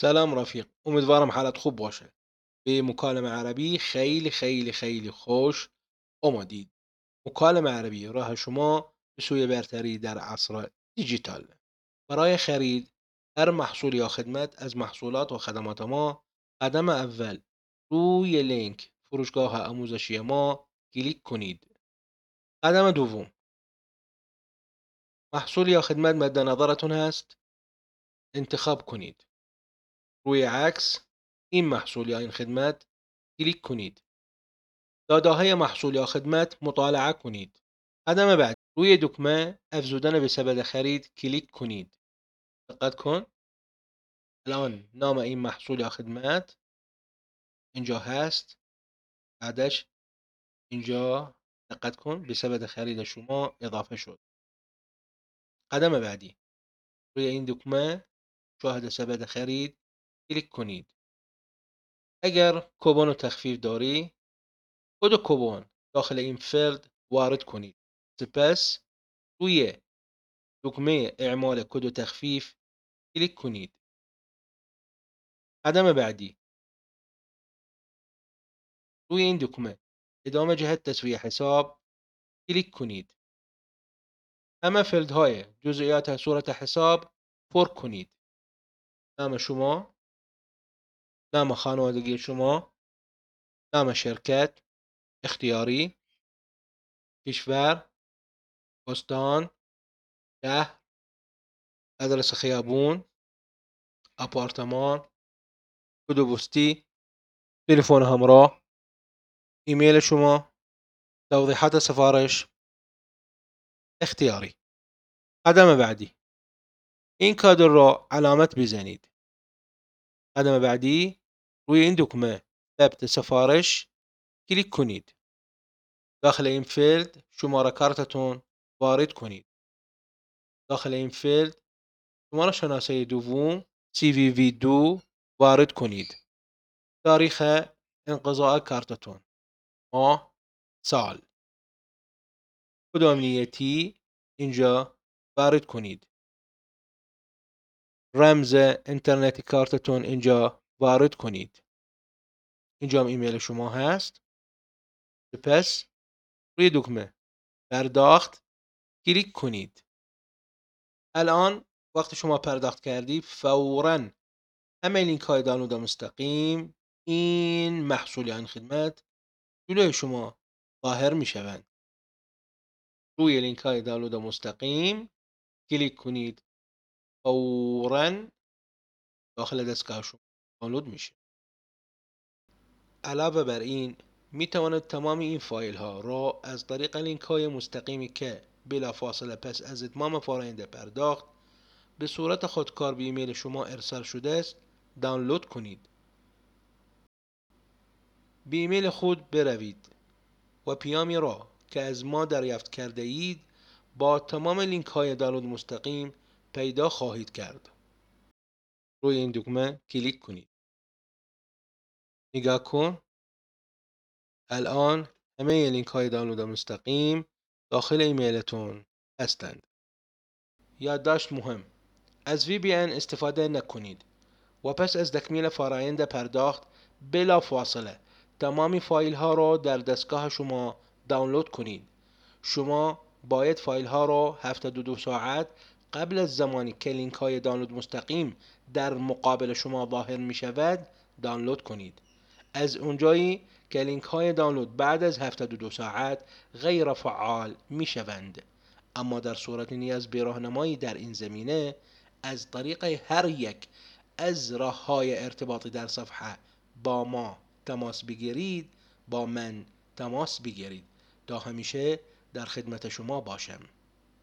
سلام رفیق. امیدوارم حالت خوب باشه. به مکالمه عربی خیلی خیلی خیلی خوش آمدید مکالمه عربی راه شما به سوی برتری در عصر دیجیتال. برای خرید هر محصول یا خدمت از محصولات و خدمات ما قدم اول روی لینک فروشگاه آموزشی ما کلیک کنید. قدم دوم. محصول یا خدمت مد نظرتون هست. انتخاب کنید. روی عکس این محصول یا این خدمت کلیک کنید. داده های محصول یا خدمت مطالعه کنید. قدم بعد روی دکمه افزودن به سبد خرید کلیک کنید. دقت کن. الان نام این محصول یا خدمت اینجا هست. بعدش اینجا دقت کن به سبد خرید شما اضافه شد. قدم بعدی روی این دکمه مشاهده سبد خرید کلیک کنید. اگر کوپن تخفیف داری کد کوپن داخل این فیلد وارد کنید. سپس روی دکمه اعمال کد تخفیف کلیک کنید. قدم بعدی روی این دکمه ادامه جهت تسویه حساب کلیک کنید. همه فیلد های جزئیات صورت حساب پر کنید. نام شما نام خانوادگی شما نام شرکت اختیاری کشور استان شهر ادرس خیابون آپارتمان کد پستی تلفن همراه ایمیل شما توضیحات سفارش. اختیاری. قدم بعدی. این کادر را علامت بزنید. قدم بعدی. روی این دکمه ثبت سفارش کلیک کنید. داخل این فیلد شماره کارتتون وارد کنید. داخل این فیلد شماره شناسه دوم CVV2 وارد کنید. تاریخ انقضاء کارتتون ماه سال کد امنیتی اینجا وارد کنید. رمز اینترنتی کارتتون اینجا وارد کنید. اینجا هم ایمیل شما هست. سپس روی دکمه پرداخت کلیک کنید. الان وقتی شما پرداخت کردی فورا همه لینک های دانلود مستقیم این محصول این خدمت جلوی شما ظاهر می شوند روی لینک های دانلود مستقیم کلیک کنید. فورا داخل دستگاه شما. دانلود میشه. علاوه بر این می توانید تمام این فایل ها را از طریق لینک های مستقیمی که بلا فاصله پس از اتمام فرآیند پرداخت به صورت خودکار به ایمیل شما ارسال شده است دانلود کنید. به ایمیل خود بروید و پیامی را که از ما دریافت کرده اید با تمام لینک های دانلود مستقیم پیدا خواهید کرد. روی این دکمه کلیک کنید. نگاه کن. الان همه لینک های دانلود مستقیم داخل ایمیلتون هستند. یادداشت مهم. از VPN استفاده نکنید. و پس از تکمیل فرایند پرداخت بلا فاصله تمامی فایل ها را در دستگاه شما دانلود کنید. شما باید فایل ها را 72 ساعت قبل از زمانی که لینک های دانلود مستقیم در مقابل شما ظاهر می شود دانلود کنید. از اونجایی که لینک های دانلود بعد از 72 ساعت غیر فعال می شوند. اما در صورت نیاز به راهنمایی در این زمینه از طریق هر یک از راه های ارتباطی در صفحه با ما تماس بگیرید با من تماس بگیرید. تا همیشه در خدمت شما باشم.